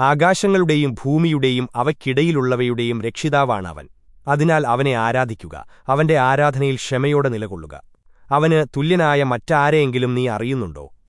ആകാശങ്ങളുടെയും ഭൂമിയുടെയും അവയ്ക്കിടയിലുള്ളവയുടെയും രക്ഷിതാവാണവൻ. അതിനാൽ അവനെ ആരാധിക്കുക അവന്റെ ആരാധനയിൽ ക്ഷമയോടെ നിലകൊള്ളുക. അവന് തുല്യനായ മറ്റാരെയെങ്കിലും നീ അറിയുന്നുണ്ടോ?